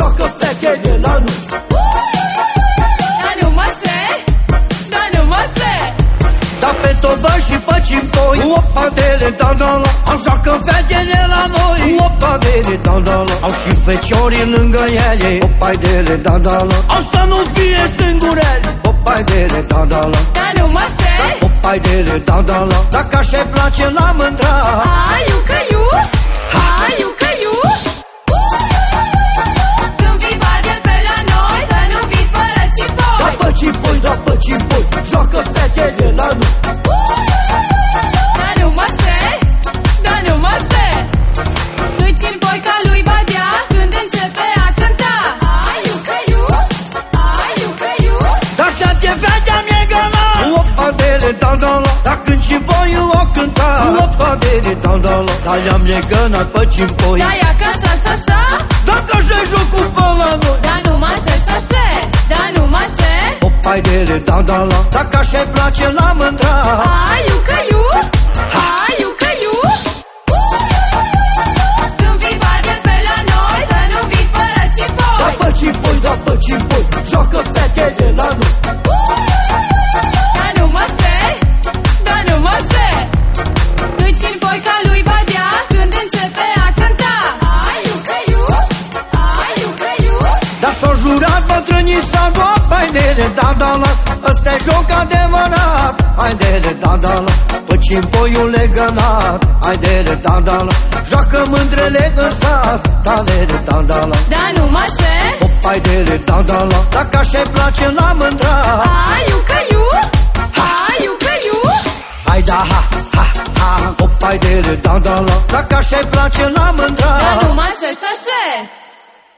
joacă fete în anul Da nu mă și facem toi Opa de le da da, da. la Așa că fetele la noi. Opa de le da da la Au și feciorii lângă ele. Opa de le da Au să nu fie singurele Opa de le da da la Da nu mă se Opa de le da, da, da Dacă așa place la mândra Ai, eu că fetele la noi. Dar nu mă șei Dar nu mă șei Nu-i țin boica lui Badea Când începe a cânta. Hai, iu că iu Hai, iu că iu Dar să te vedem e găla Opa dele, da, da, la. Dar când și voi o cânta. Opa dele, da, da, la. Dar le-am legănat pe cimpoi Da, ia ca așa, așa, așa. Dacă se jocul pe șei Opa dele, da, da, la. Dacă așa place la mândra Hai, iu că iu Hai, iu că iu Când vii badel pe la noi Să nu vii fără Da, cipoi. Pe cimpoi, da, pe cimpoi Joacă fetele la noi. Dar nu mă șei Dar nu mă șei Nu-i țin boica lui Badea Când începe a cânta. Hai, iu că iu Hai, iu că iu Dar s-o jurat bătrânii să Hai dele, da, da, la. Ăsta e joc adevărat. Hai dele, da, da, la. Pe cimpoiul legănat. Hai dele, da, da, la. Joacă mândrele în sat. Da, dele, da, da, la. Dar nu mă șei Hai dele, da, da, la. Dacă așa-i place la mândra Hai, iu că iu Hai, iu că iu Hai da, ha, ha, ha. Hop, hai dele, da, da, la. Dacă așa-i place la mândra Dar nu mă șei, așa, așa